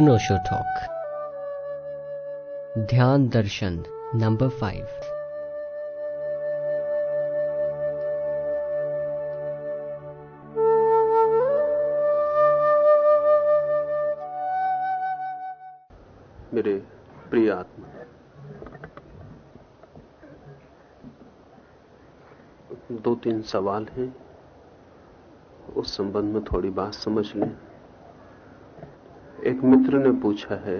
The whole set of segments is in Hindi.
अनोशो टॉक। ध्यान दर्शन नंबर फाइव मेरे प्रिय आत्मा, दो तीन सवाल हैं। उस संबंध में थोड़ी बात समझ लें। एक मित्र ने पूछा है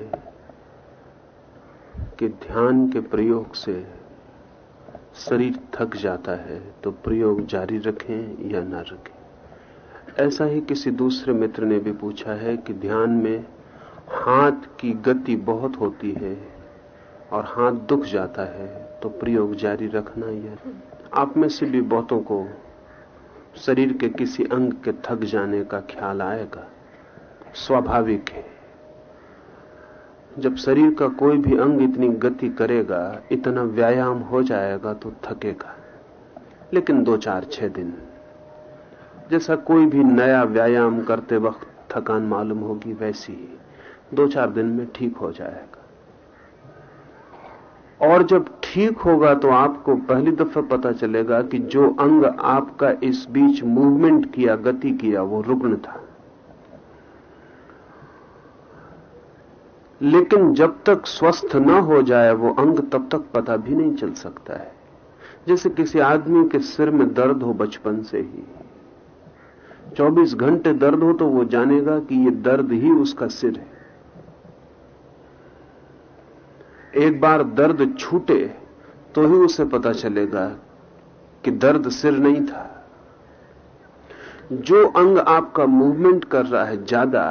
कि ध्यान के प्रयोग से शरीर थक जाता है तो प्रयोग जारी रखें या ना रखें? ऐसा ही किसी दूसरे मित्र ने भी पूछा है कि ध्यान में हाथ की गति बहुत होती है और हाथ दुख जाता है तो प्रयोग जारी रखना या आप में से भी बहुतों को शरीर के किसी अंग के थक जाने का ख्याल आएगा। स्वाभाविक है। जब शरीर का कोई भी अंग इतनी गति करेगा, इतना व्यायाम हो जाएगा तो थकेगा। लेकिन दो चार छह दिन। जैसा कोई भी नया व्यायाम करते वक्त थकान मालूम होगी, वैसी ही दो चार दिन में ठीक हो जाएगा। और जब ठीक होगा तो आपको पहली दफ़ा पता चलेगा कि जो अंग आपका इस बीच मूवमेंट किया, गति किया, वो रुग्ण था। लेकिन जब तक स्वस्थ न हो जाए वो अंग तब तक पता भी नहीं चल सकता है। जैसे किसी आदमी के सिर में दर्द हो बचपन से ही। 24 घंटे दर्द हो तो वो जानेगा कि ये दर्द ही उसका सिर है। एक बार दर्द छूटे तो ही उसे पता चलेगा कि दर्द सिर नहीं था। जो अंग आपका मूवमेंट कर रहा है ज़्यादा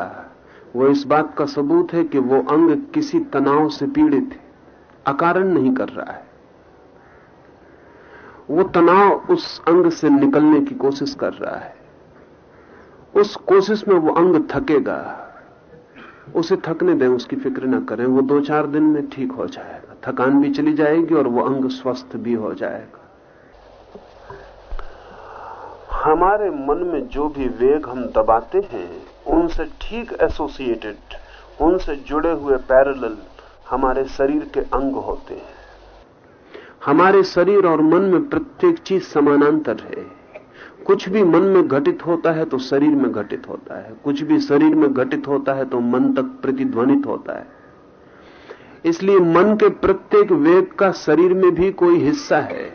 वो इस बात का सबूत है कि वो अंग किसी तनाव से पीड़ित है। अकारण नहीं कर रहा है। वो तनाव उस अंग से निकलने की कोशिश कर रहा है। उस कोशिश में वो अंग थकेगा। उसे थकने दें, उसकी फ़िक्र ना करें। वो दो चार दिन में ठीक हो जाएगा। थकान भी चली जाएगी और वो अंग स्वस्थ भी हो जाएगा। हमारे मन में जो भी वेग हम दबाते हैं उनसे ठीक एसोसिएटेड उनसे जुड़े हुए पैरेलल हमारे शरीर के अंग होते हैं। हमारे शरीर और मन में प्रत्येक चीज़ समानांतर है। कुछ भी मन में घटित होता है तो शरीर में घटित होता है। कुछ भी शरीर में घटित होता है तो मन तक प्रतिध्वनित होता है। इसलिए मन के प्रत्येक वेग का शरीर में भी कोई हिस्सा है।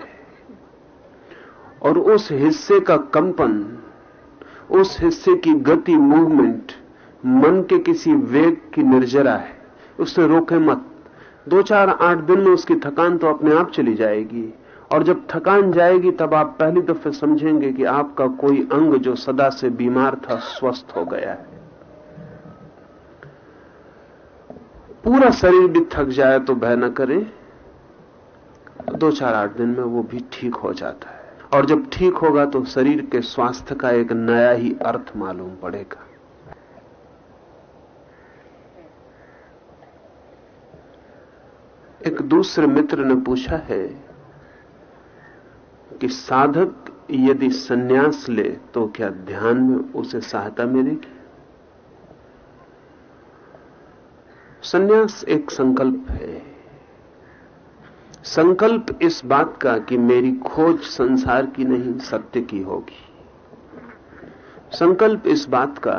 और उस हिस्से का कंपन उस हिस्से की गति मूवमेंट मन के किसी वेग की निर्जरा है। उससे रोके मत। दो चार आठ दिन में उसकी थकान तो अपने आप चली जाएगी। और जब थकान जाएगी, तब आप पहली दफे समझेंगे कि आपका कोई अंग जो सदा से बीमार था, स्वस्थ हो गया है। पूरा शरीर भी थक जाए तो भय न करें। दो चार आठ दिन में वो भी ठीक हो जाता है। और जब ठीक होगा तो शरीर के स्वास्थ्य का एक नया ही अर्थ मालूम पड़ेगा। एक दूसरे मित्र ने पूछा है कि साधक यदि सन्यास ले तो क्या ध्यान में उसे सहायता मिलेगी? सन्यास एक संकल्प है। संकल्प इस बात का कि मेरी खोज संसार की नहीं, सत्य की होगी। संकल्प इस बात का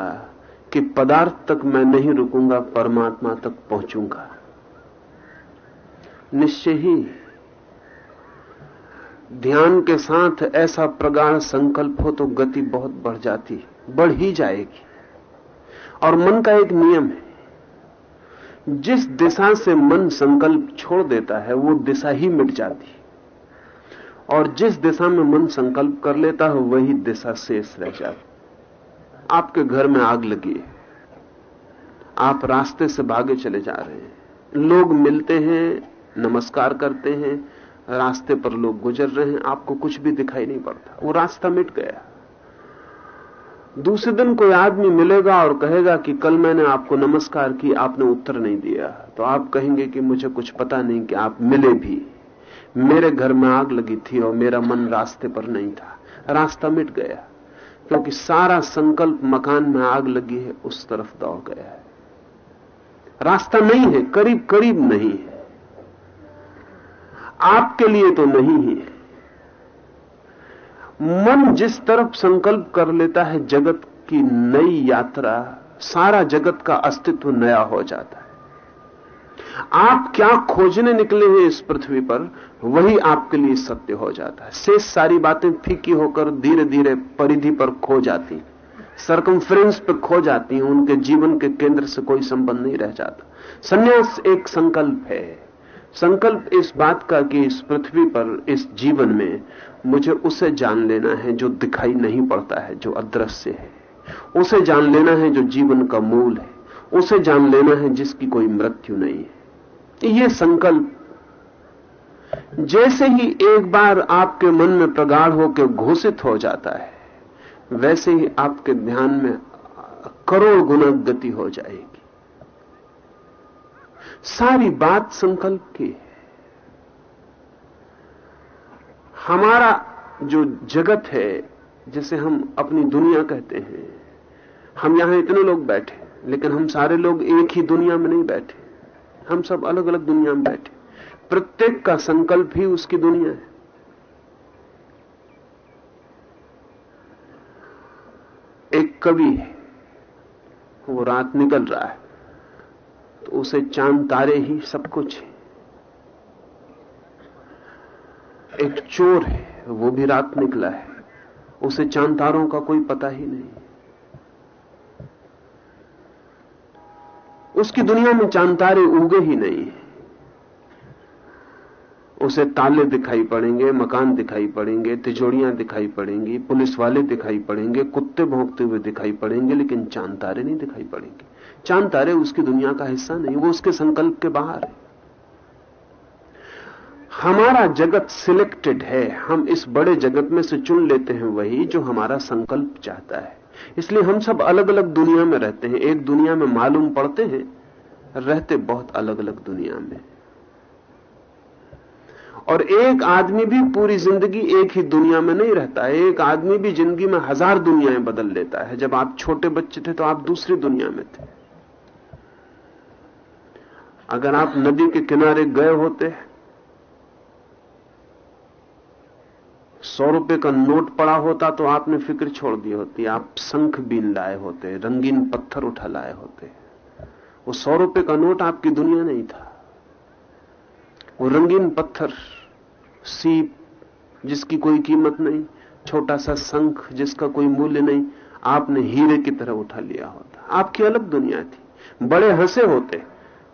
कि पदार्थ तक मैं नहीं रुकूँगा, परमात्मा तक पहुंचूँगा। निश्चय ही, ध्यान के साथ ऐसा प्रगाढ़ संकल्प हो तो गति बहुत बढ़ जाती, बढ़ ही जाएगी। और मन का एक नियम है जिस दिशा से मन संकल्प छोड़ देता है, वो दिशा ही मिट जाती और जिस दिशा में मन संकल्प कर लेता है, वही दिशा शेष रह जाती आपके घर में आग लगी है। आप रास्ते से भागे चले जा रहे हैं। लोग मिलते हैं, नमस्कार करते हैं, रास्ते पर लोग गुजर रहे हैं। आपको कुछ भी दिखाई नहीं पड़ता। वो रास्ता मिट गया। दूसरे दिन कोई आदमी मिलेगा और कहेगा कि कल मैंने आपको नमस्कार की, आपने उत्तर नहीं दिया। तो आप कहेंगे कि मुझे कुछ पता नहीं कि आप मिले भी। मेरे घर में आग लगी थी और मेरा मन रास्ते पर नहीं था। रास्ता मिट गया, क्योंकि सारा संकल्प मकान में आग लगी है, उस तरफ़ दौड़ गया है। रास्ता नहीं है करीब करीब नहीं है। आपके लिए तो नहीं है। मन जिस तरफ़ संकल्प कर लेता है जगत की नई यात्रा, सारा जगत का अस्तित्व नया हो जाता है। आप क्या खोजने निकले हैं इस पृथ्वी पर, वही आपके लिए सत्य हो जाता है। शेष सारी बातें फीकी होकर धीरे धीरे परिधि पर खो जाती सरकमफ्रेंस पर खो जाती हैं, उनके जीवन के केंद्र से कोई संबंध नहीं रह जाता। संन्यास एक संकल्प है। संकल्प इस बात का कि इस पृथ्वी पर, इस जीवन में मुझे उसे जान लेना है जो दिखाई नहीं पड़ता है, जो अदृश्य है। उसे जान लेना है जो जीवन का मूल है। उसे जान लेना है जिसकी कोई मृत्यु नहीं है। ये संकल्प, जैसे ही एक बार आपके मन में प्रगाढ़ होकर घोषित हो जाता है, वैसे ही आपके ध्यान में करोड़ गुना गति हो जाएगी। सारी बात संकल्प की है। हमारा जो जगत है, जिसे हम अपनी दुनिया कहते हैं, हम यहाँ इतने लोग बैठे, लेकिन हम सारे लोग एक ही दुनिया में नहीं बैठे। हम सब अलग अलग दुनिया में बैठे। प्रत्येक का संकल्प ही उसकी दुनिया है। एक कवि है, वो रात निकल रहा है तो उसे चाँद, तारे ही सब कुछ है। एक चोर है, वो भी रात निकला है। उसे चाँद तारों का कोई पता ही नहीं। उसकी दुनिया में चाँद तारे उगे ही नहीं उसे ताले दिखाई पड़ेंगे, मकान दिखाई पड़ेंगे तिजोड़ियाँ दिखाई पड़ेंगी, पुलिस वाले दिखाई पड़ेंगे, कुत्ते भोंकते हुए दिखाई पड़ेंगे, लेकिन चाँद तारे नहीं दिखाई पड़ेंगे। चाँद तारे उसकी दुनिया का हिस्सा नहीं, वो उसके संकल्प के बाहर है। हमारा जगत सिलेक्टेड है। हम इस बड़े जगत में से चुन लेते हैं वही जो हमारा संकल्प चाहता है। इसलिए हम सब अलग अलग दुनिया में रहते हैं। एक दुनिया में मालूम पड़ते हैं, रहते बहुत अलग अलग दुनिया में। और एक आदमी भी पूरी ज़िंदगी एक ही दुनिया में नहीं रहता है। एक आदमी भी ज़िंदगी में हज़ार दुनियाएँ बदल लेता है। जब आप छोटे बच्चे थे तो आप दूसरी दुनिया में थे। अगर आप नदी के किनारे गए होते सौ रुपए का नोट पड़ा होता तो आपने फ़िक्र छोड़ दी होती। आप शंख बीन लाए होते, रंगीन पत्थर उठा लाए होते। वो सौ रुपए का नोट आपकी दुनिया नहीं था। वो रंगीन पत्थर, सीप, जिसकी कोई कीमत नहीं, छोटा सा शंख जिसका कोई मूल्य नहीं, आपने हीरे की तरह उठा लिया होता। आपकी अलग दुनिया थी। बड़े हंसे होते।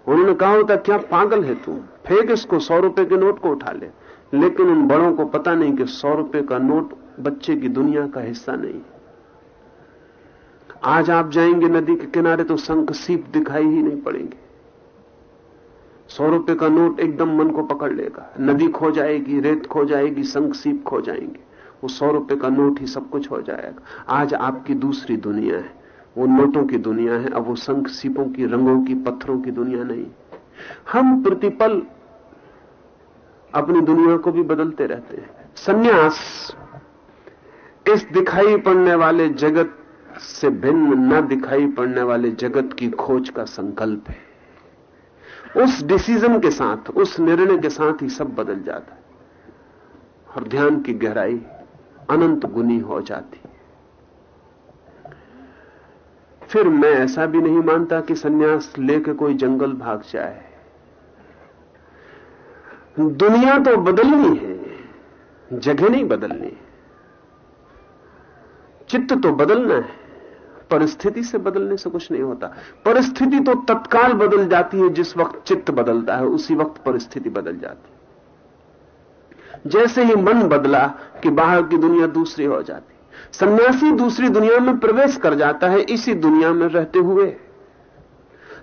उन्होंने कहा होता, क्या पागल है तू फेंक इसको, सौ रुपए के नोट को उठा ले। लेकिन उन बड़ों को पता नहीं कि सौ रुपए का नोट बच्चे की दुनिया का हिस्सा नहीं। आज आप जाएँगे नदी के किनारे तो शंख सीप दिखाई ही नहीं पड़ेंगे। सौ रुपए का नोट एकदम मन को पकड़ लेगा। नदी खो जाएगी, रेत खो जाएगी, शंख सीप खो जाएँगे। वो सौ रुपए का नोट ही सब कुछ हो जाएगा। आज आपकी दूसरी दुनिया है। वो नोटों की दुनिया है, अब वो शंख सीपों की रंगों की पत्थरों की दुनिया नहीं। हम प्रतिपल अपनी दुनिया को भी बदलते रहते हैं। सन्यास, इस दिखाई पड़ने वाले जगत से भिन्न न दिखाई पड़ने वाले जगत की खोज का संकल्प है। उस डिसीज़न के साथ, उस निर्णय के साथ ही सब बदल जाता है। और ध्यान की गहराई अनंत गुनी हो जाती फिर मैं ऐसा भी नहीं मानता कि सन्यास लेके कोई जंगल भाग जाए। दुनिया तो बदलनी है, जगह नहीं बदलनी। चित्त तो बदलना है, परिस्थिति से बदलने से कुछ नहीं होता। परिस्थिति तो तत्काल बदल जाती है, जिस वक्त चित्त बदलता है, उसी वक्त परिस्थिति बदल जाती है। जैसे ही मन बदला कि बाहर की दुनिया दूसरी हो जाती, सन्यासी दूसरी दुनिया में प्रवेश कर जाता है, इसी दुनिया में रहते हुए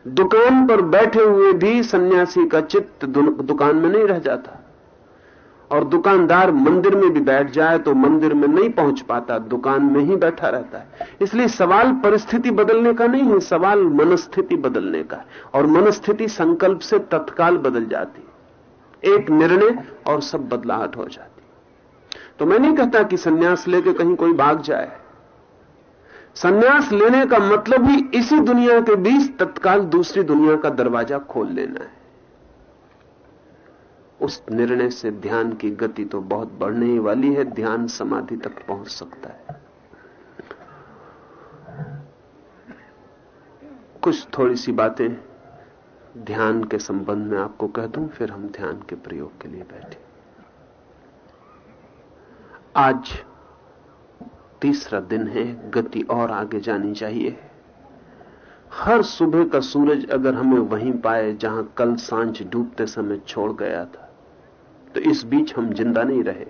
दुकान पर बैठे हुए भी सन्यासी का चित्त दुकान में नहीं रह जाता। और दुकानदार मंदिर में भी बैठ जाए तो मंदिर में नहीं पहुँच पाता, दुकान में ही बैठा रहता है। इसलिए सवाल परिस्थिति बदलने का नहीं है, सवाल मनस्थिति बदलने का है। और मनस्थिति संकल्प से तत्काल बदल जाती एक निर्णय और सब बदलाहट हो जाती तो मैं नहीं कहता कि सन्यास लेके कहीं कोई भाग जाए। सन्यास लेने का मतलब ही इसी दुनिया के बीच तत्काल दूसरी दुनिया का दरवाज़ा खोल लेना है। उस निर्णय से ध्यान की गति तो बहुत बढ़ने ही वाली है, ध्यान समाधि तक पहुँच सकता है। कुछ थोड़ी सी बातें ध्यान के संबंध में आपको कह दूँ, फिर हम ध्यान के प्रयोग के लिए बैठे। आज तीसरा दिन है, गति और आगे जानी चाहिए। हर सुबह का सूरज अगर हमें वहीं पाए जहाँ कल साँझ डूबते समय छोड़ गया था तो इस बीच हम ज़िंदा नहीं रहे।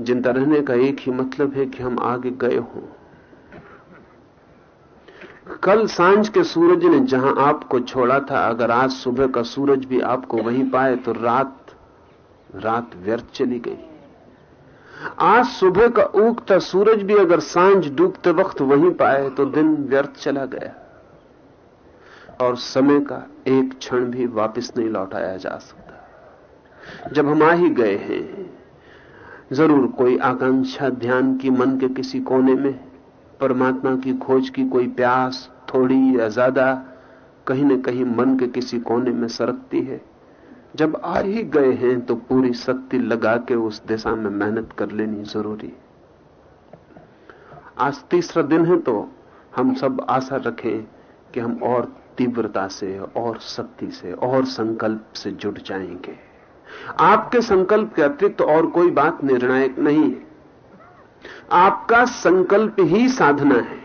ज़िंदा रहने का एक ही मतलब है कि हम आगे गए हों। कल साँझ के सूरज ने जहाँ आपको छोड़ा था, अगर आज सुबह का सूरज भी आपको वहीं पाए तो रात रात व्यर्थ चली गई। आज सुबह का उगता सूरज भी अगर साँझ डूबते वक्त वहीं पाए तो दिन व्यर्थ चला गया। और समय का एक क्षण भी वापस नहीं लौटाया जा सकता। जब हम आ ही गए हैं, ज़रूर कोई आकांक्षा ध्यान की मन के किसी कोने में, परमात्मा की खोज की कोई प्यास, थोड़ी या ज़्यादा, कहीं न कहीं मन के किसी कोने में सरकती है। जब आ ही गए हैं तो पूरी शक्ति लगा के उस दिशा में मेहनत कर लेनी ज़रूरी आज तीसरा दिन है तो हम सब आशा रखें कि हम और तीव्रता से, और शक्ति से, और संकल्प से जुट जाएँगे। आपके संकल्प के अतिरिक्त तो और कोई बात निर्णायक नहीं है। आपका संकल्प ही साधना है।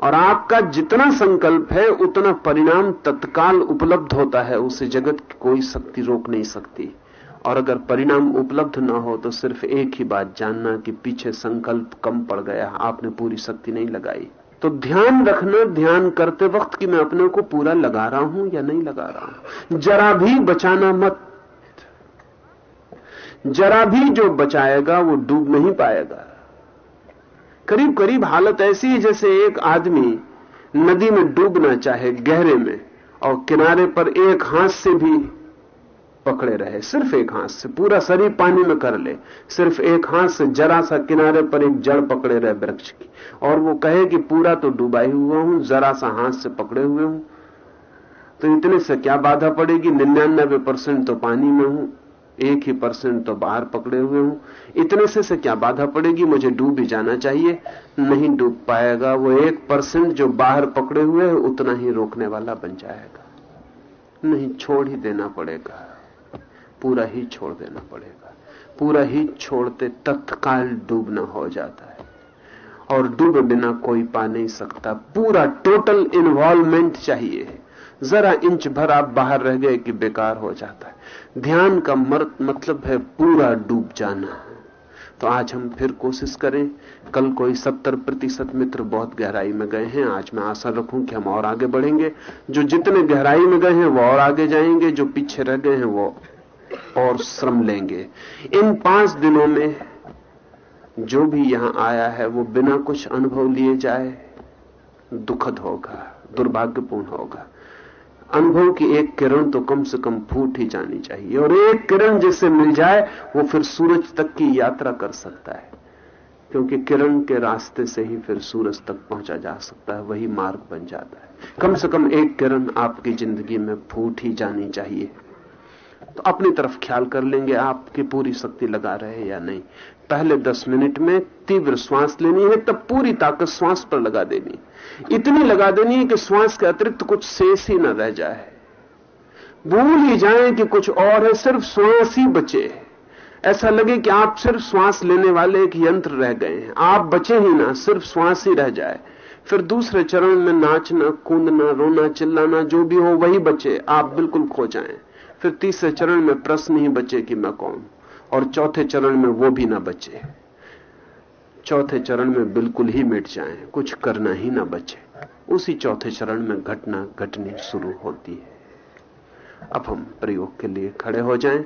और आपका जितना संकल्प है, उतना परिणाम तत्काल उपलब्ध होता है। उसे जगत की कोई शक्ति रोक नहीं सकती। और अगर परिणाम उपलब्ध ना हो तो सिर्फ़ एक ही बात जानना कि पीछे संकल्प कम पड़ गया आपने पूरी शक्ति नहीं लगाई। तो ध्यान रखना, ध्यान करते वक्त कि मैं अपने को पूरा लगा रहा हूँ या नहीं लगा रहा हूँ। जरा भी बचाना मत। जरा भी जो बचाएगा, वो डूब नहीं पाएगा। करीब करीब हालत ऐसी है जैसे एक आदमी नदी में डूबना चाहे, गहरे में, और किनारे पर एक हाथ से भी पकड़े रहे। सिर्फ़ एक हाथ से, पूरा शरीर पानी में कर ले। सिर्फ़ एक हाथ से जरा सा किनारे पर एक जड़ पकड़े रहे वृक्ष की। और वो कहे कि पूरा तो डूबाई हुआ हूँ, जरा सा हाथ से पकड़े हुए हूँ। तो इतने से क्या बाधा पड़ेगी? निन्यानबे परसेंट तो पानी में हूँ। एक ही परसेंट तो बाहर पकड़े हुए हूँ। इतने से से क्या बाधा पड़ेगी? मुझे डूब ही जाना चाहिए। नहीं डूब पाएगा वो एक परसेंट जो बाहर पकड़े हुए है, उतना ही रोकने वाला बन जाएगा। नहीं, छोड़ ही देना पड़ेगा। पूरा ही छोड़ देना पड़ेगा। पूरा ही छोड़ते तत्काल डूबना हो जाता है। और डूबे बिना कोई पा नहीं सकता। पूरा टोटल इन्वॉल्वमेंट चाहिए। जरा इंच भर आप बाहर रह गए कि बेकार हो जाता है। ध्यान का मर्द मतलब है पूरा डूब जाना। तो आज हम फिर कोशिश करें, कल कोई सत्तर प्रतिशत मित्र बहुत गहराई में गए हैं, आज मैं आशा रखूँ कि हम और आगे बढ़ेंगे। जो जितने गहराई में गए हैं, वो और आगे जाएँगे, जो पीछे रह गए हैं, वो और श्रम लेंगे। इन पाँच दिनों में जो भी यहाँ आया है, वो बिना कुछ अनुभव लिए जाए, दुखद होगा, दुर्भाग्यपूर्ण होगा। अनुभव की एक किरण तो कम से कम फूट ही जानी चाहिए। और एक किरण जिससे मिल जाए, वो फिर सूरज तक की यात्रा कर सकता है। क्योंकि किरण के रास्ते से ही फिर सूरज तक पहुँचा जा सकता है, वही मार्ग बन जाता है। कम से कम एक किरण आपकी ज़िंदगी में फूट ही जानी चाहिए। तो अपनी तरफ़ ख्याल कर लेंगे, आपकी पूरी शक्ति लगा रहे या नहीं। पहले दस मिनट में तीव्र श्वास लेनी है, तब पूरी ताकत श्वास पर लगा देनी। इतनी लगा देनी है कि श्वास के अतिरिक्त कुछ शेष ही न रह जाए। भूल ही जाए कि कुछ और है, सिर्फ़ श्वास ही बचे ऐसा लगे कि आप सिर्फ़ श्वास लेने वाले एक यंत्र रह गए हैं। आप बचे ही ना, सिर्फ़ श्वास ही रह जाए। फिर दूसरे चरण में नाचना, कूदना, रोना, चिल्लाना, जो भी हो, वही बचे। आप बिल्कुल खो जाएँ। फिर तीसरे चरण में प्रश्न ही बचे कि मैं कौन? और चौथे चरण में वो भी ना बचे। चौथे चरण में बिल्कुल ही मिट जाएँ, कुछ करना ही ना बचे। उसी चौथे चरण में घटना घटनी शुरू होती है। अब हम प्रयोग के लिए खड़े हो जाएँ,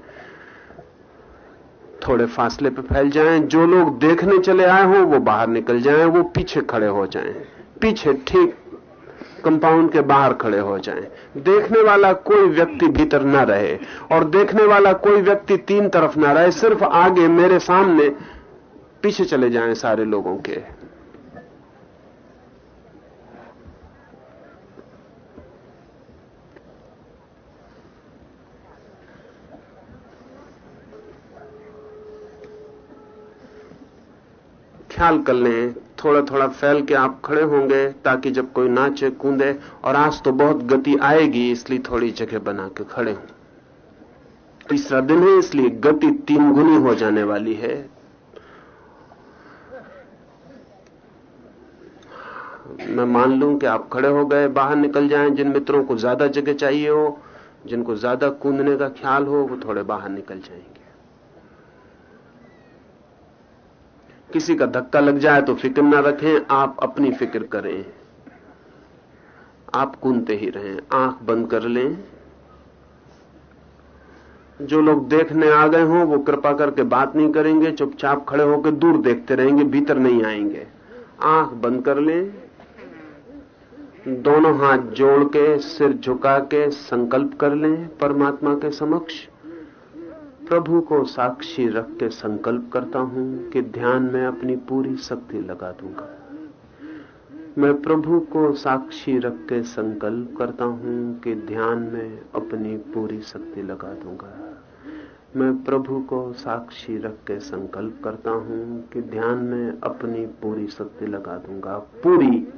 थोड़े फासले पर फैल जाएँ, जो लोग देखने चले आए हो, वो बाहर निकल जाएँ, वो पीछे खड़े हो जाएँ। पीछे ठीक कंपाउंड के बाहर खड़े हो जाएँ। देखने वाला कोई व्यक्ति भीतर ना रहे और देखने वाला कोई व्यक्ति तीन तरफ़ ना रहे, सिर्फ़ आगे मेरे सामने, पीछे चले जाएँ सारे लोगों के। ख्याल कर लें थोड़ा थोड़ा फैल के आप खड़े होंगे ताकि जब कोई नाचे, कूदे और आज तो बहुत गति आएगी, इसलिए थोड़ी जगह बना के खड़े हों। तीसरा दिन है, इसलिए गति तीन गुनी हो जाने वाली है। मैं मान लूँ कि आप खड़े हो गए, बाहर निकल जाएँ, जिन मित्रों को ज़्यादा जगह चाहिए हो, जिनको ज़्यादा कूदने का ख्याल हो, वो थोड़े बाहर निकल जाएँगे। किसी का धक्का लग जाए तो फ़िक्र ना रखें, आप अपनी फ़िक्र करें। आप कूदते ही रहें, आँख बंद कर लें। जो लोग देखने आ गए हों, वो कृपा करके बात नहीं करेंगे, चुपचाप खड़े होकर दूर देखते रहेंगे, भीतर नहीं आएँगे। आँख बंद कर लें। दोनों हाथ जोड़ के, सिर झुका के, संकल्प कर लें परमात्मा के समक्ष। प्रभु को साक्षी रख के संकल्प करता हूँ कि ध्यान में अपनी पूरी शक्ति लगा दूँगा। मैं प्रभु को साक्षी रख के संकल्प करता हूँ कि ध्यान में अपनी पूरी शक्ति लगा दूँगा। मैं प्रभु को साक्षी रख के संकल्प करता हूँ कि ध्यान में अपनी पूरी शक्ति लगा दूँगा। पूरी,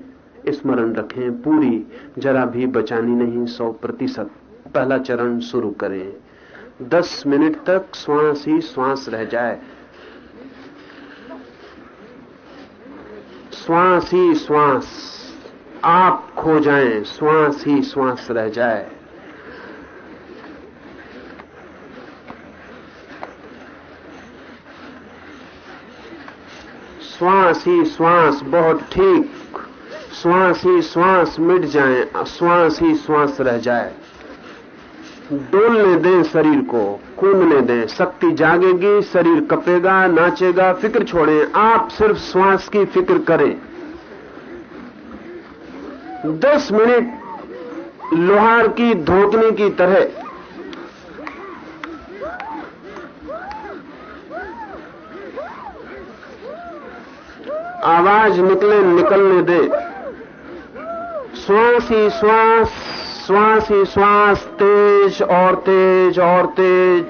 स्मरण रखें, पूरी। जरा भी बचानी नहीं, सौ प्रतिशत। पहला चरण शुरू करें। दस मिनट तक श्वास ही श्वास रह जाए। श्वास ही श्वास। आप खो जाएँ, श्वास ही श्वास रह जाए। श्वास ही श्वास, बहुत ठीक। श्वास ही श्वास मिट जाए, श्वास ही श्वास रह जाए। डोलने दें शरीर को कूदने दें। शक्ति जागेगी, शरीर कपेगा, नाचेगा, फ़िक्र छोड़ें। आप सिर्फ़ श्वास की फ़िक्र करें। दस मिनट लोहार की धोतने की तरह। आवाज़ निकले, निकलने दे। श्वास ही श्वास श्वास ही श्वास, तेज और तेज और तेज।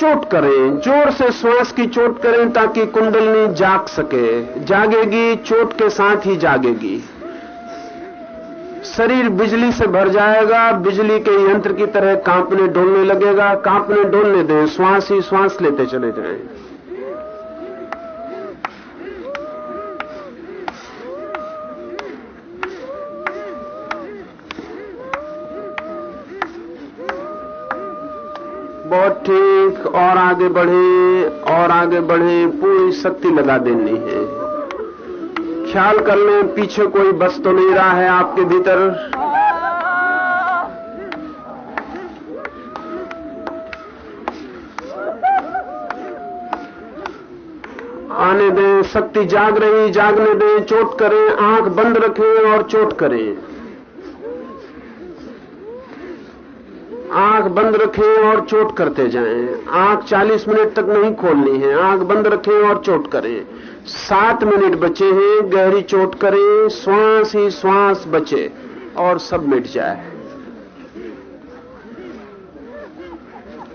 चोट करें, ज़ोर से श्वास की चोट करें ताकि कुंडलनी जाग सके। जागेगी, चोट के साथ ही जागेगी। शरीर बिजली से भर जाएगा, बिजली के यंत्र की तरह कांपने, डोलने लगेगा। कांपने, डोलने दें, श्वास ही श्वास लेते चले जाएँ। बहुत ठीक, और आगे बढ़े, और आगे बढ़े, पूरी शक्ति लगा देनी है। ख्याल कर लें, पीछे कोई बस तो नहीं रहा है आपके भीतर। आने दें, शक्ति जाग रही, जागने दें, चोट करें, आँख बंद रखें और चोट करें। आँख बंद रखें और चोट करते जाएँ। आँख 40 मिनट तक नहीं खोलनी है। आँख बंद रखें और चोट करें। सात मिनट बचे हैं, गहरी चोट करें, श्वास ही श्वास बचे और सब मिट जाए।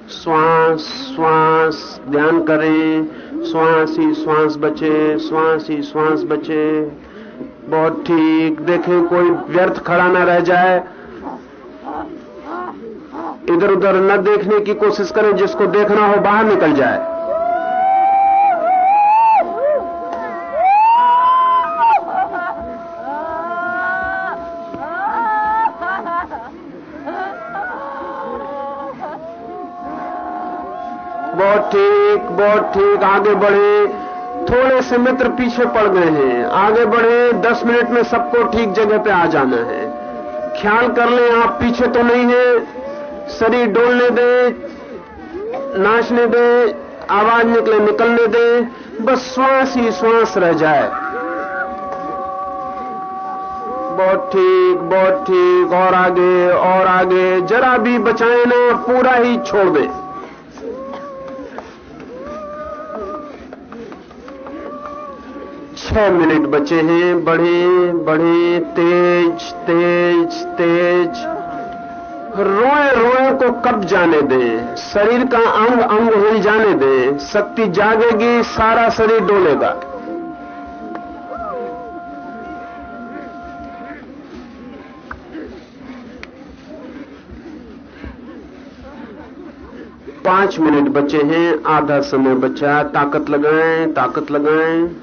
श्वास श्वास, ध्यान करें। श्वास ही श्वास बचे, श्वास ही श्वास बचे। बहुत ठीक। देखें, कोई व्यर्थ खड़ा ना रह जाए। इधर उधर न देखने की कोशिश करें, जिसको देखना हो बाहर निकल जाए। बहुत ठीक बहुत ठीक, आगे बढ़े। थोड़े से मित्र पीछे पड़ गए हैं। आगे बढ़े, दस मिनट में सबको ठीक जगह पे आ जाना है। ख्याल कर लें, आप पीछे तो नहीं है। शरीर डोलने दे, नाचने दे, आवाज़ निकले निकलने दे, बस श्वास ही श्वास रह जाए। बहुत ठीक बहुत ठीक, और आगे और आगे, जरा भी बचाए ना, पूरा ही छोड़ दे। छह मिनट बचे हैं, बढ़े बढ़े, तेज तेज तेज। रोए रोए को कब जाने दें? शरीर का अंग अंग हिल जाने दें। शक्ति जागेगी, सारा शरीर डोलेगा। पाँच मिनट बचे हैं, आधा समय बचा। ताकत लगाएँ ताकत लगाएँ।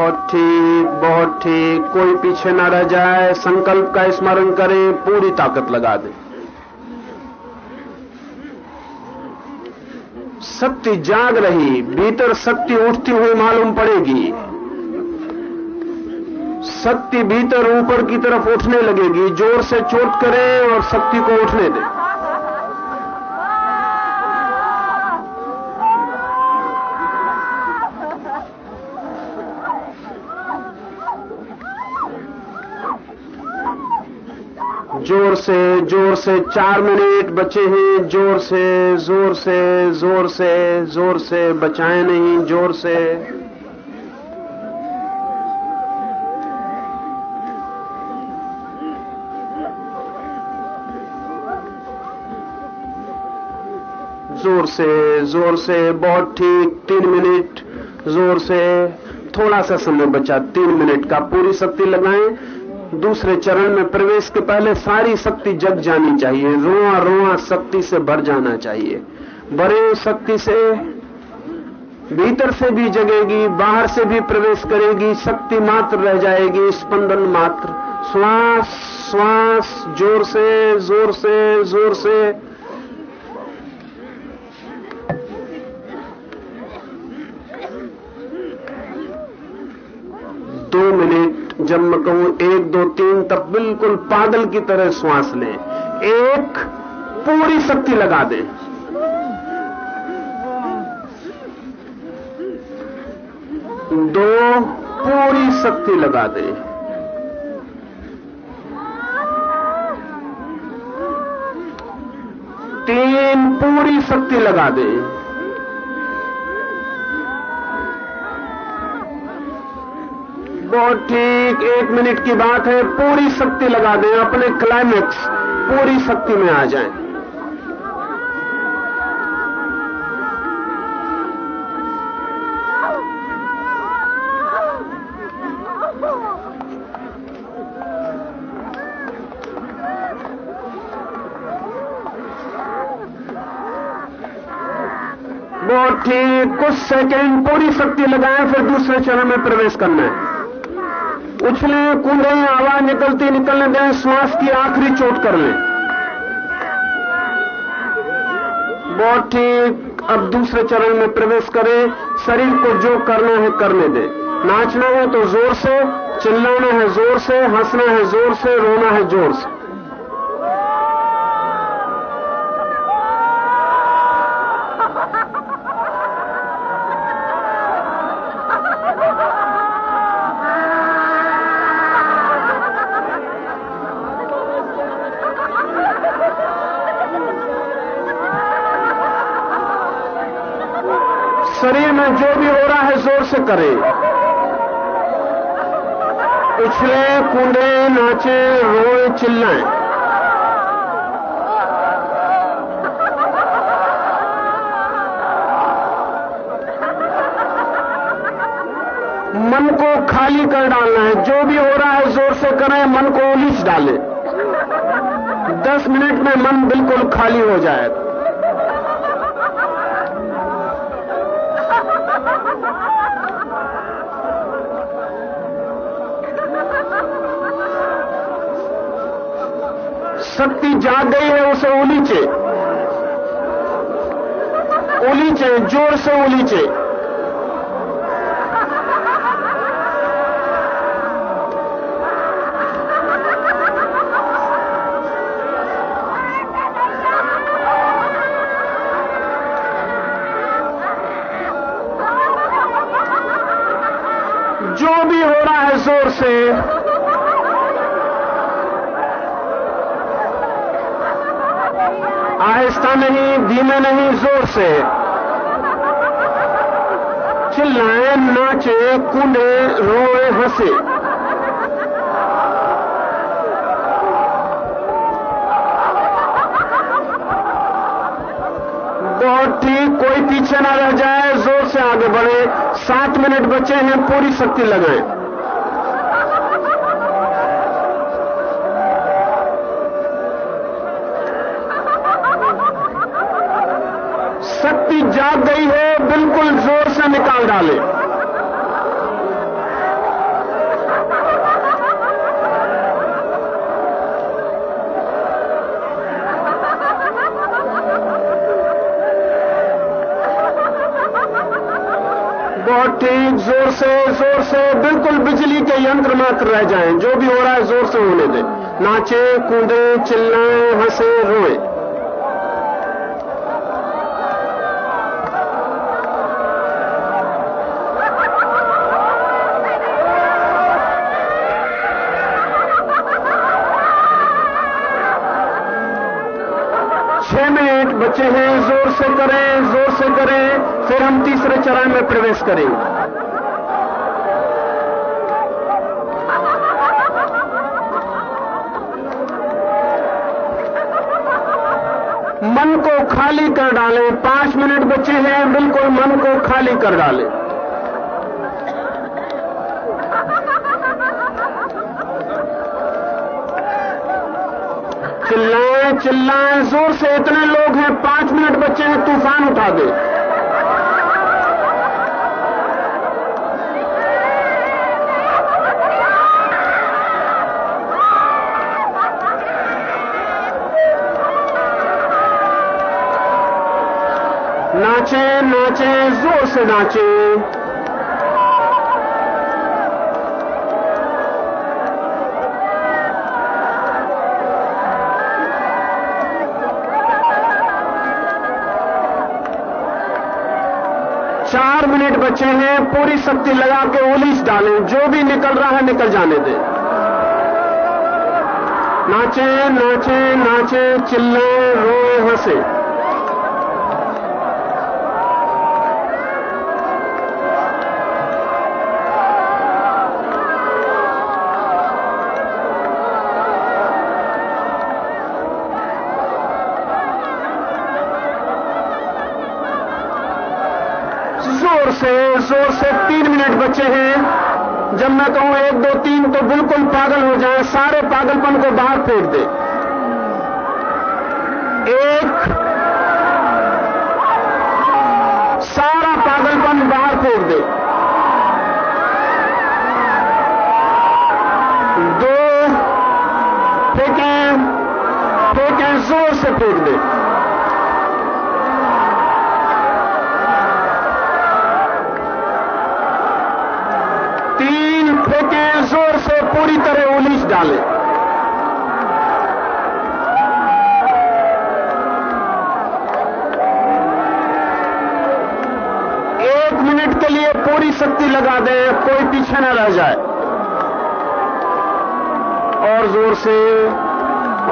बहुत ठीक बहुत ठीक। कोई पीछे ना रह जाए, संकल्प का स्मरण करें, पूरी ताकत लगा दें। शक्ति जाग रही, भीतर शक्ति उठती हुई मालूम पड़ेगी। शक्ति भीतर ऊपर की तरफ़ उठने लगेगी, ज़ोर से चोट करें और शक्ति को उठने दें ज़ोर से, ज़ोर से चार मिनट बचे हैं, ज़ोर से ज़ोर से ज़ोर से ज़ोर से, बचाए नहीं, ज़ोर से। ज़ोर से ज़ोर से, बहुत ठीक, तीन मिनट, ज़ोर से। थोड़ा सा समय बचा, तीन मिनट का पूरी शक्ति लगाएँ। दूसरे चरण में प्रवेश के पहले सारी शक्ति जग जानी चाहिए। रोआ रोआ शक्ति से भर जाना चाहिए। भरे शक्ति से भीतर से भी जगेगी, बाहर से भी प्रवेश करेगी, शक्ति मात्र रह जाएगी, स्पंदन मात्र। श्वास श्वास, ज़ोर से ज़ोर से ज़ोर से। दो मिनट जब मैं कहूँ, एक, दो, तीन, तब बिल्कुल पागल की तरह श्वास लें। एक, पूरी शक्ति लगा दें। दो, पूरी शक्ति लगा दें। तीन, पूरी शक्ति लगा दें। बहुत ठीक एक मिनट की बात है, पूरी शक्ति लगा दें, अपने क्लाइमेक्स पूरी शक्ति में आ जाएँ। बहुत ठीक कुछ सेकंड पूरी शक्ति लगाएँ, फिर दूसरे चरण में प्रवेश करना है। उछले कूदे आवाज़ निकलती, निकलने दें, श्वास की आखिरी चोट कर लें। बहुत ठीक। अब दूसरे चरण में प्रवेश करें। शरीर को जो करना है, करने दें। नाचना है तो ज़ोर से, चिल्लाना है ज़ोर से, हंसना है ज़ोर से, रोना है ज़ोर से। में जो भी हो रहा है ज़ोर से करें। उछले, कूदे, नाचे, रोए, चिल्लाएँ। मन को खाली कर डालना है। जो भी हो रहा है ज़ोर से करें, मन को उलीच डालें। दस मिनट में मन बिल्कुल खाली हो जाएगा शक्ति जाग गई है उसे उलीचे। उलीचे ज़ोर से उलीचे। से। चिल्लाए, नाचे, कूदे, रोए, हंसे। ठीक कोई पीछे ना रह जाए, ज़ोर से आगे बढ़े। सात मिनट बचे हैं, पूरी शक्ति लगाएँ शक्ति जाग गई हो बिल्कुल ज़ोर से निकाल डाले बहुत ठीक ज़ोर से ज़ोर से बिल्कुल बिजली के यंत्र मात्र रह जाएँ, जो भी हो रहा है ज़ोर से होने दें। नाचे, कूदे, चिल्लाएँ, हंसे, रोए। छह मिनट हैं, ज़ोर से करें, ज़ोर से करें, फिर हम तीसरे चरण में प्रवेश करेंगे मन को खाली कर डालें। पाँच मिनट बचे हैं, बिल्कुल मन को खाली कर डालें। चिल्लाएँ चिल्लाएँ, ज़ोर से, इतने लोग हैं, पाँच मिनट बचे हैं, तूफ़ान उठा दे। नाचे, ज़ोर से नाचे। चार मिनट बचे हैं, पूरी शक्ति लगा के उलीस डालें, जो भी निकल रहा है निकल जाने दें। नाचे नाचे नाचे, चिल्ले, रोए, हंसे। ज़ोर से तीन मिनट बचे हैं। जब मैं कहूँ एक, दो, तीन तो बिल्कुल पागल हो जाए, सारे पागलपन को बाहर फेंक दे। एक, सारा पागलपन बाहर फेंक दे। दो, फेंकें फेंकें, ज़ोर से फेंक दे तीन फेंकें ज़ोर से पूरी तरह उलीस डालें एक मिनट के लिए पूरी शक्ति लगा दें, कोई पीछे न रह जाए। और ज़ोर से,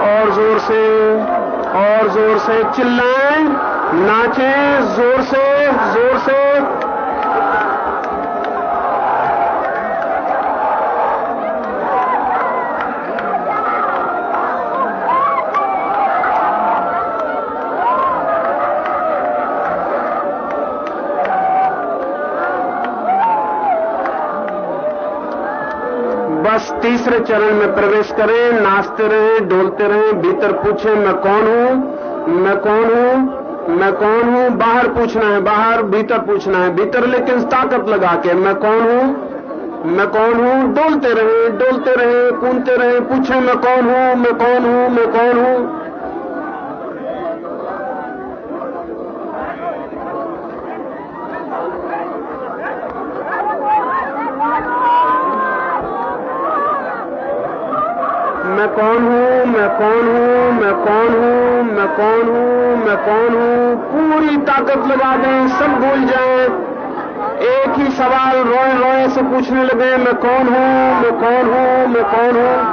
और ज़ोर से, और ज़ोर से चिल्लाएँ, नाचें, ज़ोर से ज़ोर से। तीसरे चरण में प्रवेश करें, नाचते रहें, डोलते रहें, भीतर पूछें, मैं कौन हूँ? मैं कौन हूँ? मैं कौन हूँ? बाहर पूछना है, बाहर, भीतर पूछना है, भीतर लेकिन ताकत लगा के, मैं कौन हूँ? मैं कौन हूँ? डोलते रहे डोलते रहे, कूदते रहे, पूछे, मैं कौन हूँ? मैं कौन हूँ? मैं कौन हूँ मैं कौन हूँ, मैं कौन हूँ, मैं कौन हूँ, मैं कौन हूँ, मैं कौन हूँ। पूरी ताकत लगा दें, सब भूल जाएँ। एक ही सवाल रोए रोए से पूछने लगे, मैं कौन हूँ, मैं कौन हूँ, मैं कौन हूँ?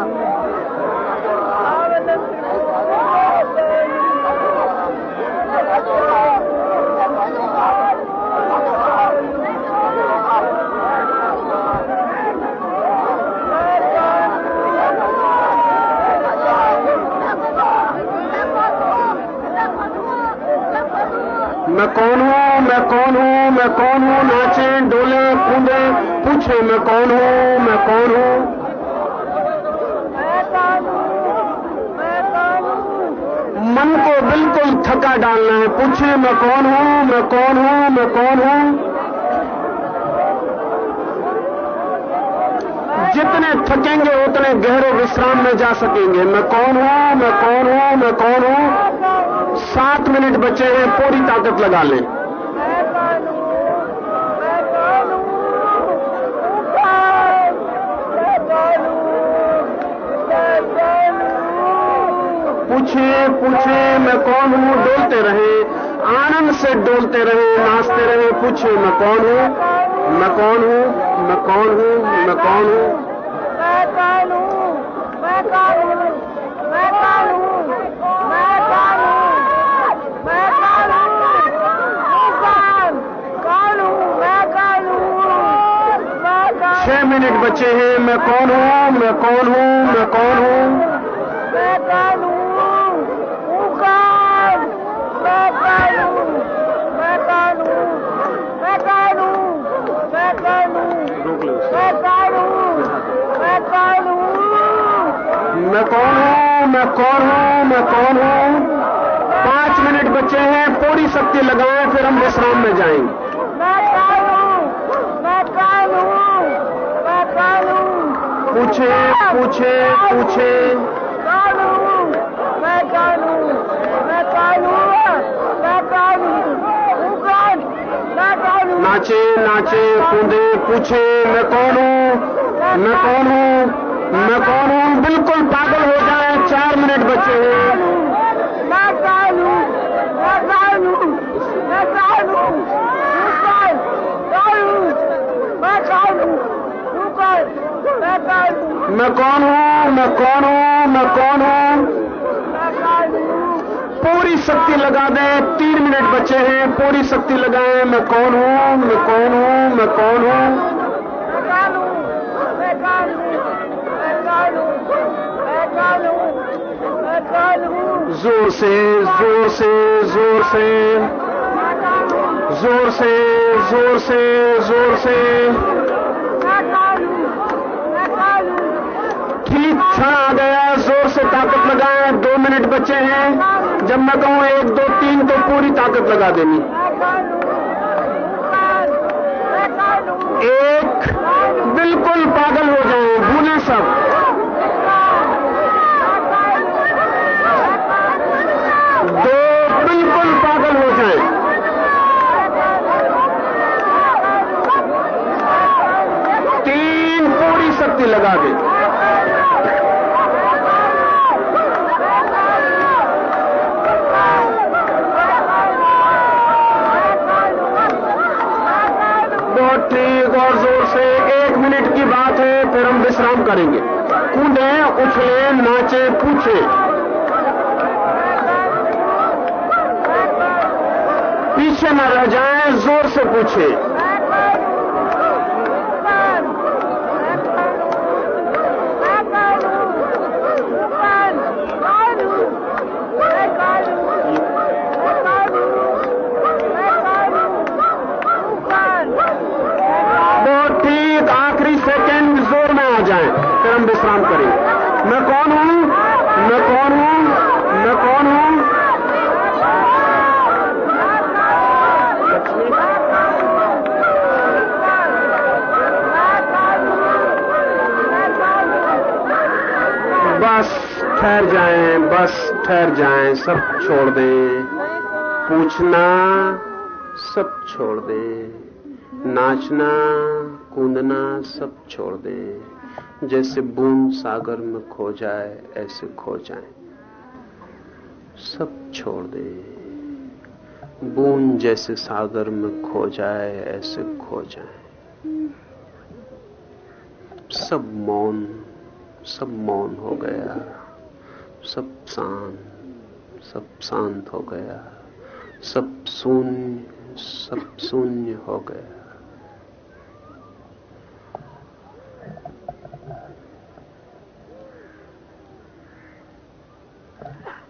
कौन हूँ, मैं कौन हूँ? नाचे, डोले, कूदे, पूछे, मैं कौन हूँ, मैं कौन हूँ? मन को बिल्कुल थका डालना है। पूछे, मैं कौन हूँ, मैं कौन हूँ, मैं कौन हूँ? जितने थकेंगे, उतने गहरे विश्राम में जा सकेंगे। मैं कौन हूँ, मैं कौन हूँ, मैं कौन हूँ? सात मिनट बचे हैं, पूरी ताकत लगा लें। पूछे पूछे मैं कौन हूँ डोलते रहे आनंद से डोलते रहे नाचते रहे पूछे मैं कौन हूँ मैं कौन हूँ मैं कौन हूँ मैं कौन हूँ छह मिनट बचे हैं मैं कौन हूँ मैं कौन हूँ मैं कौन हूँ मैं कौन हूँ? मैं कौन हूँ? मैं कौन हूँ? पाँच मिनट बचे हैं, पूरी शक्ति लगाएँ फिर हम विश्राम में जाएँगे। पूछे पूछे पूछे कौन हूँ मैं कौन हूँ मैं कौन हूँ मैं कौन हूँ हूँ कौन मैं कौन हूँ नाचे नाचे कूदे पूछे मैं कौन हूँ मैं कौन हूँ मैं कौन हूँ बिल्कुल पागल हो जाए चार मिनट बचे हैं मैं कौन हूँ मैं कौन हूँ मैं कौन हूँ पूरी शक्ति लगा दें। तीन मिनट बचे हैं। पूरी शक्ति लगाएँ। मैं कौन हूँ? मैं कौन हूँ? मैं कौन हूँ? ज़ोर से ज़ोर से ज़ोर से। ज़ोर से ज़ोर से ज़ोर से। ठीक, छा आ गया। ज़ोर से ताकत लगाएँ। दो मिनट बचे हैं। जब मैं कहूँ एक, दो, तीन तो पूरी ताकत लगा देनी। एक, बिल्कुल पागल हो जाए भूले सब दो बिल्कुल पागल हो जाए तीन पूरी शक्ति लगा दे बहुत ठीक और ज़ोर से एक मिनट की बात है फिर हम विश्राम करेंगे कूदे उछले नाचे पूछे पीछे न रह जाए ज़ोर से पूछे बहुत ठीक आखिरी सेकंड ज़ोर में आ जाएँ फिर हम विश्राम करेंगे मैं कौन हूँ मैं कौन हूँ मैं कौन हूँ बस ठहर जाएँ बस ठहर जाएँ सब छोड़ दें। पूछना सब छोड़ दें। नाचना, कूदना सब छोड़ दें। जैसे बूंद सागर में खो जाए, ऐसे खो जाए। सब छोड़ दें। बूंद जैसे सागर में खो जाए, ऐसे खो जाए। सब मौन सब मौन हो गया। सब शांत। सब शांत हो गया। सब शून्य सब शून्य हो गया।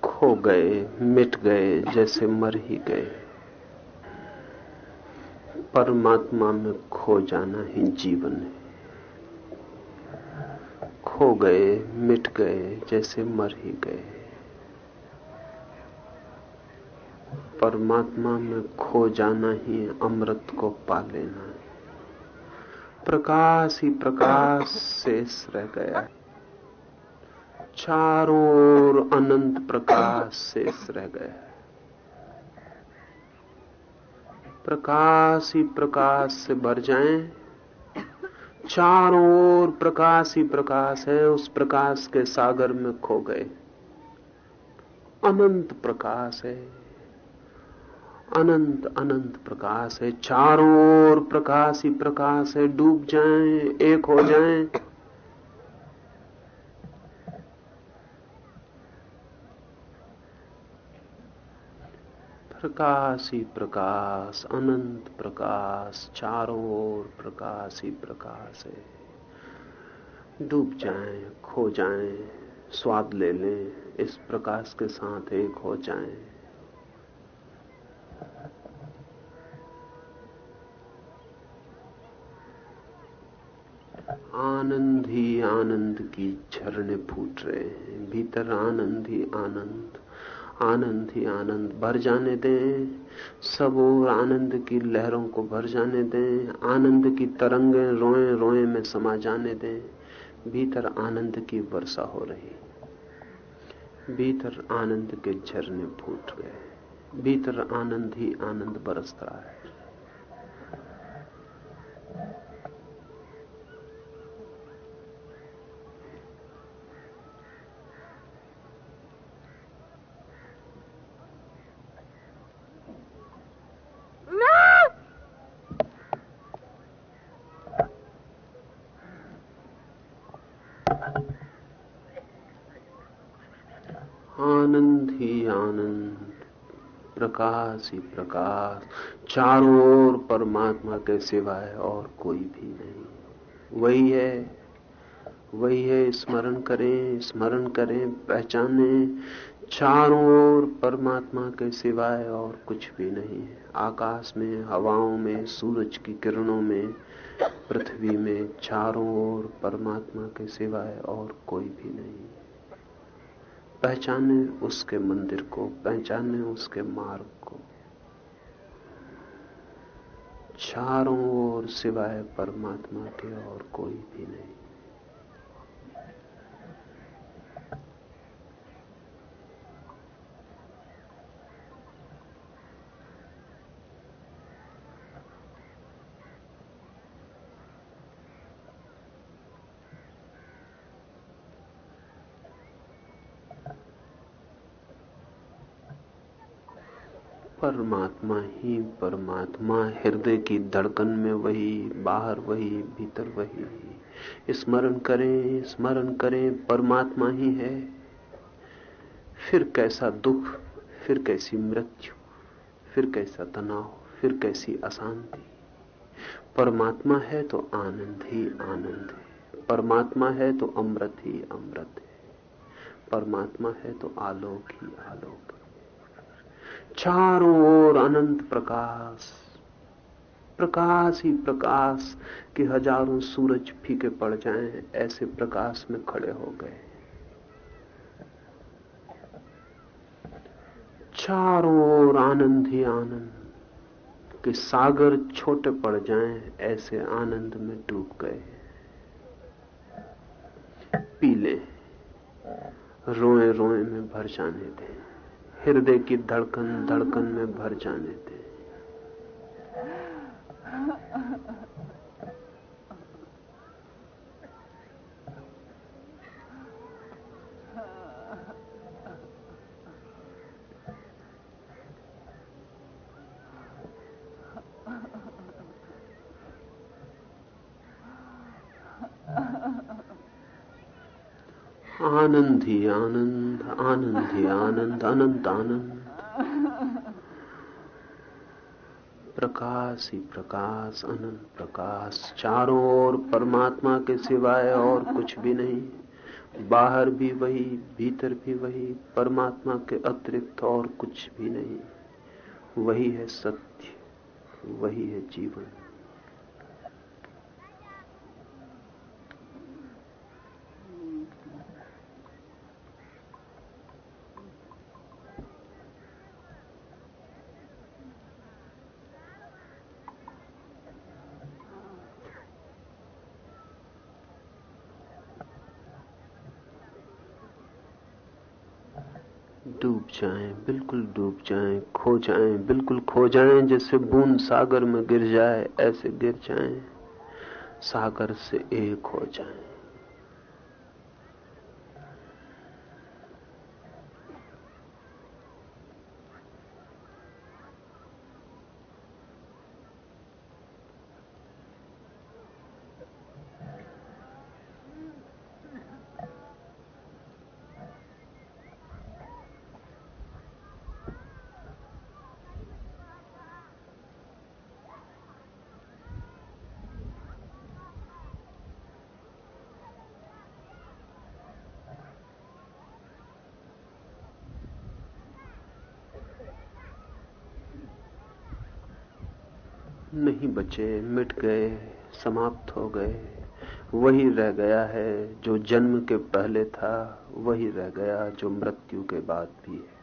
खो गए, मिट गए, जैसे मर ही गए। परमात्मा में खो जाना ही जीवन है। खो गए, मिट गए, जैसे मर ही गए। परमात्मा में खो जाना ही अमृत को पा लेना है। प्रकाश ही प्रकाश शेष रह गया चारों ओर अनंत प्रकाश शेष रह गया प्रकाश ही प्रकाश से भर जाएँ। चारों ओर प्रकाश ही प्रकाश है, उस प्रकाश के सागर में खो गए। अनंत प्रकाश है। अनंत अनंत प्रकाश है। चारों ओर प्रकाश ही प्रकाश है। डूब जाएँ, एक हो जाएँ। प्रकाश ही प्रकाश, अनंत प्रकाश, चारों ओर प्रकाश ही प्रकाश है। डूब जाएँ, खो जाएँ, स्वाद ले लें, इस प्रकाश के साथ एक हो जाएँ। आनंद ही आनंद की झरने फूट रहे हैं। भीतर आनंद ही आनंद आनंद ही आनंद। भर जाने दें, सब और आनंद की लहरों को भर जाने दें। आनंद की तरंगे रोए रोए में समा जाने दें। भीतर आनंद की वर्षा हो रही। भीतर आनंद के झरने फूट गए। भीतर आनंद ही आनंद बरस रहा है आनंद ही आनंद प्रकाश ही प्रकाश। चारों ओर परमात्मा के सिवाय और कोई भी नहीं। वही है वही है, स्मरण करें स्मरण करें, पहचाने। चारों ओर परमात्मा के सिवाय और कुछ भी नहीं। है आकाश में, हवाओं में, सूरज की किरणों में, पृथ्वी में चारों ओर परमात्मा के सिवाय और कोई भी नहीं। पहचाने उसके मंदिर को, पहचाने उसके मार्ग को। चारों ओर सिवाय परमात्मा के और कोई भी नहीं। परमात्मा ही परमात्मा, हृदय की धड़कन में वही, बाहर वही, भीतर वही। स्मरण करें स्मरण करें, परमात्मा ही है। फिर कैसा दुख, फिर कैसी मृत्यु, फिर कैसा तनाव, फिर कैसी अशांति। परमात्मा है तो आनंद ही आनंद है। परमात्मा है तो अमृत ही अमृत है। परमात्मा है तो आलोक ही आलोक चारों ओर अनंत प्रकाश। प्रकाश ही प्रकाश के हज़ारों सूरज फीके पड़ जाएँ, ऐसे प्रकाश में खड़े हो गए। चारों ओर आनंद ही आनंद, के सागर छोटे पड़ जाएँ, ऐसे आनंद में डूब गए। पीले रोए रोए में भर जाने दें। हृदय की धड़कन धड़कन में भर जाने दें। आनंद ही आनंद। आनंद ही, आनंद, अनंत, आनंद। प्रकाश ही प्रकाश, अनंत प्रकाश। चारों ओर परमात्मा के सिवाय और कुछ भी नहीं। बाहर भी वही, भीतर भी वही, परमात्मा के अतिरिक्त और कुछ भी नहीं। वही है सत्य, वही है जीवन डूब जाएँ बिल्कुल डूब जाएँ, खो जाएँ, बिल्कुल खो जाएँ, जैसे बूंद सागर में गिर जाए, ऐसे गिर जाएँ, सागर से एक हो जाएँ। नहीं बचे, मिट गए, समाप्त हो गए। वही रह गया है जो जन्म के पहले था, वही रह गया जो मृत्यु के बाद भी है।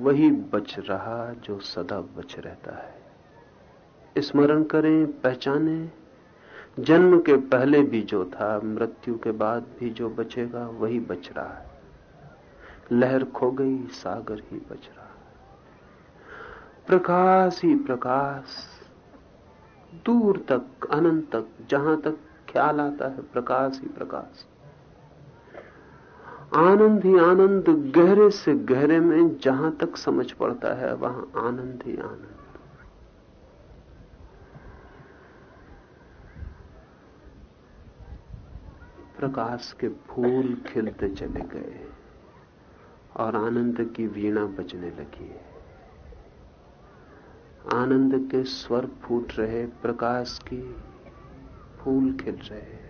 वही बच रहा जो सदा बच रहता है। स्मरण करें, पहचाने, जन्म के पहले भी जो था, मृत्यु के बाद भी जो बचेगा, वही बच रहा है। लहर खो गई, सागर ही बच रहा प्रकाश ही प्रकाश। दूर तक, अनंत तक, जहाँ तक ख्याल आता है, प्रकाश ही प्रकाश। आनंद ही आनंद, गहरे से गहरे में जहाँ तक समझ पड़ता है, वहाँ आनंद ही आनंद। प्रकाश के फूल खिलते चले गए और आनंद की वीणा बजने लगी है। आनंद के स्वर फूट रहे, प्रकाश की फूल खिल रहे।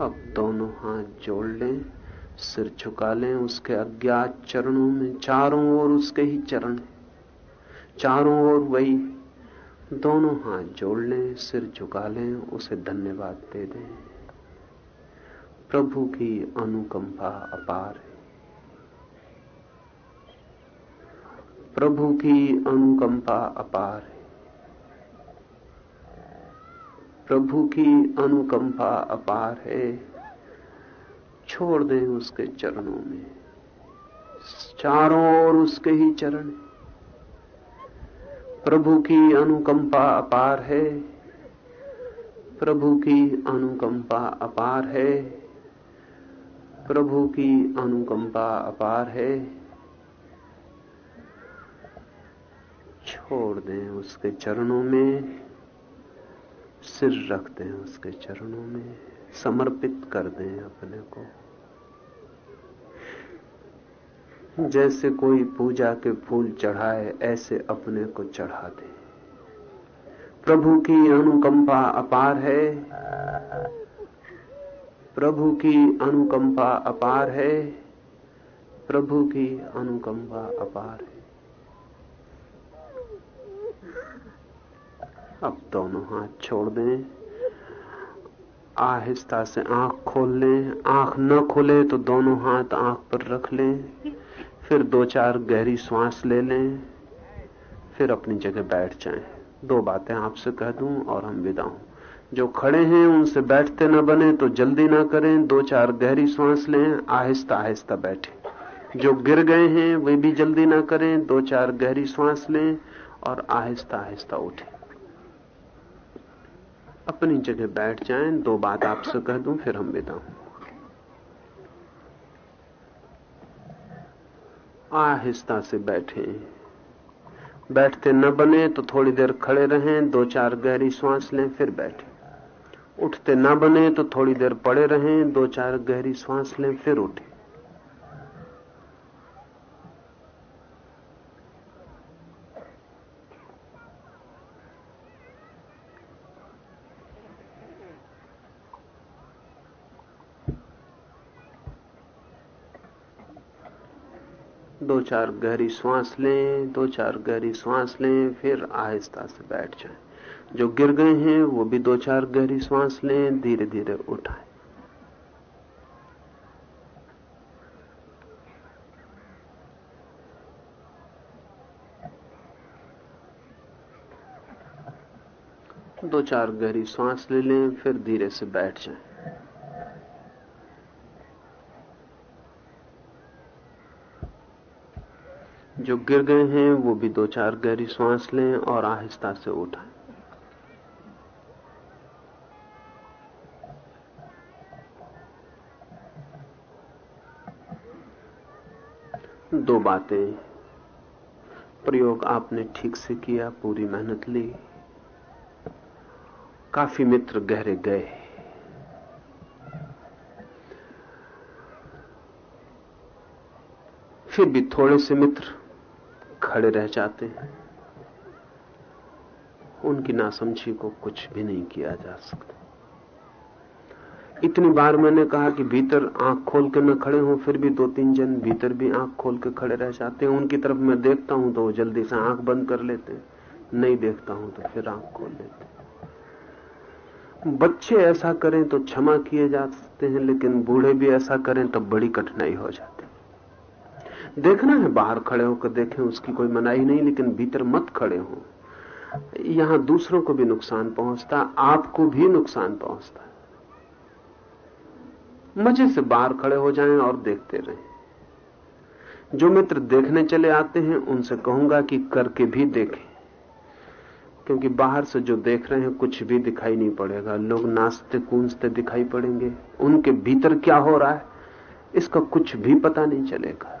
अब दोनों हाथ जोड़ लें, सिर झुका लें, उसके अज्ञात चरणों में, चारों ओर उसके ही चरण चारों ओर वही। दोनों हाथ जोड़ लें, सिर झुका लें, उसे धन्यवाद दे दें। प्रभु की अनुकंपा अपार है। प्रभु की अनुकंपा अपार है। प्रभु की अनुकंपा अपार है। छोड़ दें उसके चरणों में। चारों ओर उसके ही चरण प्रभु की अनुकंपा अपार है। प्रभु की अनुकंपा अपार है। प्रभु की अनुकंपा अपार है। छोड़ दें उसके चरणों में, सिर रख दें उसके चरणों में, समर्पित कर दें अपने को। जैसे कोई पूजा के फूल चढ़ाए, ऐसे अपने को चढ़ा दे। प्रभु की अनुकंपा अपार है। प्रभु की अनुकंपा अपार है। प्रभु की अनुकंपा अपार है। अब दोनों हाथ छोड़ दें। आहिस्ता से आँख खोल लें। आँख न खोले तो दोनों हाथ आँख पर रख लें। फिर दो चार गहरी श्वास ले लें। फिर अपनी जगह बैठ जाएँ। दो बातें आपसे कह दूँ और हम विदा हूँ। जो खड़े हैं, उनसे बैठते न बने तो जल्दी ना करें दो चार गहरी सांस लें, आहिस्ता आहिस्ता बैठे। जो गिर गए हैं, वे भी जल्दी ना करें दो चार गहरी सांस लें और आहिस्ता आहिस्ता उठे। अपनी जगह बैठ जाएँ, दो बात आपसे कह दूँ, फिर हम विदा आहिस्ता से बैठे। बैठते न बने तो थोड़ी देर खड़े रहें दो चार गहरी सांस लें, फिर बैठे। उठते ना बने तो थोड़ी देर पड़े रहें, दो चार गहरी सांस लें, फिर उठे। दो चार गहरी सांस लें, दो चार गहरी सांस लें, फिर आहिस्ता से बैठ जाएँ। जो गिर गए हैं, वो भी दो चार गहरी श्वास लें धीरे धीरे उठाएँ। दो चार गहरी सांस ले लें, फिर धीरे से बैठ जाएँ। जो गिर गए हैं, वो भी दो चार गहरी सांस लें और आहिस्ता से उठाएँ। दो बातें। प्रयोग आपने ठीक से किया, पूरी मेहनत ली। काफ़ी मित्र गहरे गए। फिर भी थोड़े से मित्र खड़े रह जाते हैं। उनकी नासमझी को कुछ भी नहीं किया जा सकता। इतनी बार मैंने कहा कि भीतर आँख खोल के न खड़े हों, फिर भी दो तीन जन भीतर भी आँख खोल के खड़े रह जाते हैं। उनकी तरफ़ मैं देखता हूँ तो वो जल्दी से आँख बंद कर लेते हैं। नहीं देखता हूँ तो फिर आँख खोल लेते बच्चे ऐसा करें तो क्षमा किए जा सकते हैं, लेकिन बूढ़े भी ऐसा करें तब बड़ी कठिनाई हो जाती देखना है, बाहर खड़े होकर देखें, उसकी कोई मनाही नहीं, लेकिन भीतर मत खड़े हो। यहाँ दूसरों को भी नुकसान पहुँचता, आपको भी नुकसान पहुँचता मज़े से बाहर खड़े हो जाएँ और देखते रहें। जो मित्र देखने चले आते हैं, उनसे कहूँगा कि करके भी देखें। क्योंकि बाहर से जो देख रहे हैं, कुछ भी दिखाई नहीं पड़ेगा। लोग नाचते कूंजते दिखाई पड़ेंगे। उनके भीतर क्या हो रहा है, इसका कुछ भी पता नहीं चलेगा।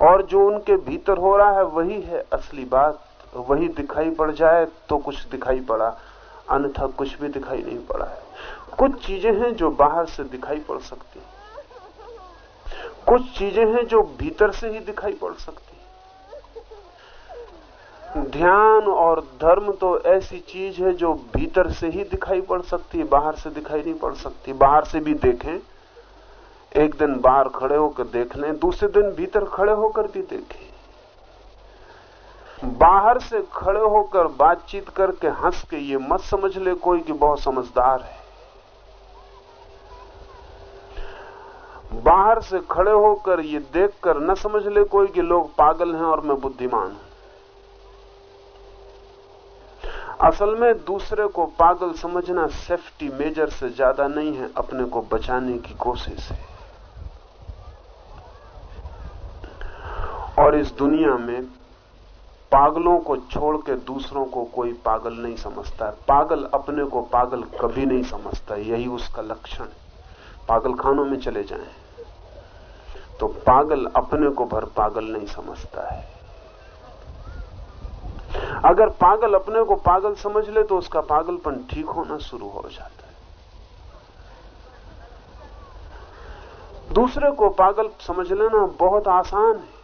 और जो उनके भीतर हो रहा है, वही है असली बात। वही दिखाई पड़ जाए तो कुछ दिखाई पड़ा। अन्यथा कुछ भी दिखाई नहीं पड़ा है। कुछ चीज़ें हैं जो बाहर से दिखाई पड़ सकती कुछ चीज़ें हैं जो भीतर से ही दिखाई पड़ सकती ध्यान और धर्म तो ऐसी चीज़ है जो भीतर से ही दिखाई पड़ सकती है, बाहर से दिखाई नहीं पड़ सकती। बाहर से भी देखें, एक दिन बाहर खड़े होकर देख लें, दूसरे दिन भीतर खड़े होकर भी देखें। बाहर से खड़े होकर बातचीत करके हंस के ये मत समझ ले कोई कि बहुत समझदार है। बाहर से खड़े होकर ये देखकर न समझ ले कोई कि लोग पागल हैं और मैं बुद्धिमान हूँ। असल में दूसरे को पागल समझना सेफ्टी मेजर से ज़्यादा नहीं है अपने को बचाने की कोशिश है और इस दुनिया में पागलों को छोड़ के दूसरों को कोई पागल नहीं समझता। पागल अपने को पागल कभी नहीं समझता। यही उसका लक्षण है। पागल खानों में चले जाएँ। तो पागल अपने को भर पागल नहीं समझता है। अगर पागल अपने को पागल समझ ले तो उसका पागलपन ठीक होना शुरू हो जाता है। दूसरे को पागल समझ लेना बहुत आसान है।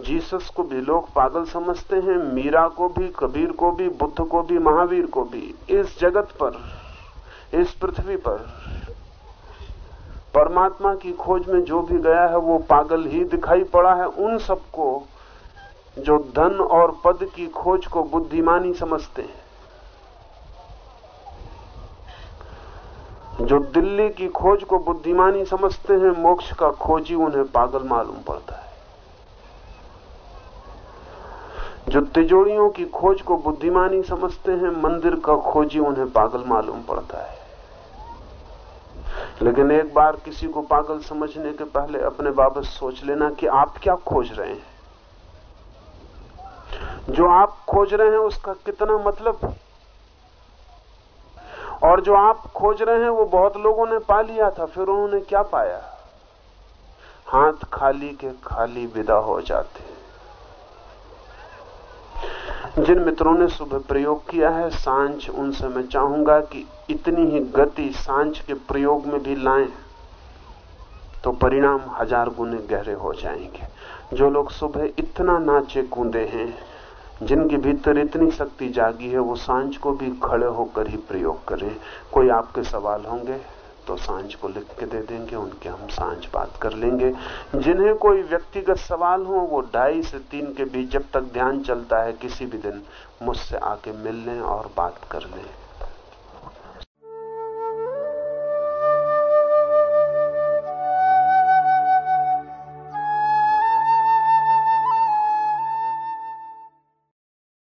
जीसस को भी लोग पागल समझते हैं, मीरा को भी, कबीर को भी, बुद्ध को भी, महावीर को भी। इस जगत पर, इस पृथ्वी पर परमात्मा की खोज में जो भी गया है, वो पागल ही दिखाई पड़ा है। उन सबको जो धन और पद की खोज को बुद्धिमानी समझते हैं, जो दिल्ली की खोज को बुद्धिमानी समझते हैं, मोक्ष का खोजी उन्हें पागल मालूम पड़ता है। जो तिजोड़ियों की खोज को बुद्धिमानी समझते हैं, मंदिर का खोजी उन्हें पागल मालूम पड़ता है। लेकिन एक बार किसी को पागल समझने के पहले अपने बाबत सोच लेना कि आप क्या खोज रहे हैं। जो आप खोज रहे हैं उसका कितना मतलब और जो आप खोज रहे हैं वो बहुत लोगों ने पा लिया था, फिर उन्होंने क्या पाया? हाथ खाली के खाली विदा हो जाते जिन मित्रों ने सुबह प्रयोग किया है, साँझ उनसे मैं चाहूँगा कि इतनी ही गति साँझ के प्रयोग में भी लाएँ तो परिणाम हज़ार गुने गहरे हो जाएँगे। जो लोग सुबह इतना नाचे कूदे हैं, जिनके भीतर इतनी शक्ति जागी है, वो साँझ को भी खड़े होकर ही प्रयोग करें। कोई आपके सवाल होंगे तो साँझ को लिख के दे देंगे, उनके हम साँझ बात कर लेंगे। जिन्हें कोई व्यक्तिगत सवाल हो, वो ढाई से तीन के बीच जब तक ध्यान चलता है, किसी भी दिन मुझसे आके मिल लें और बात कर लें।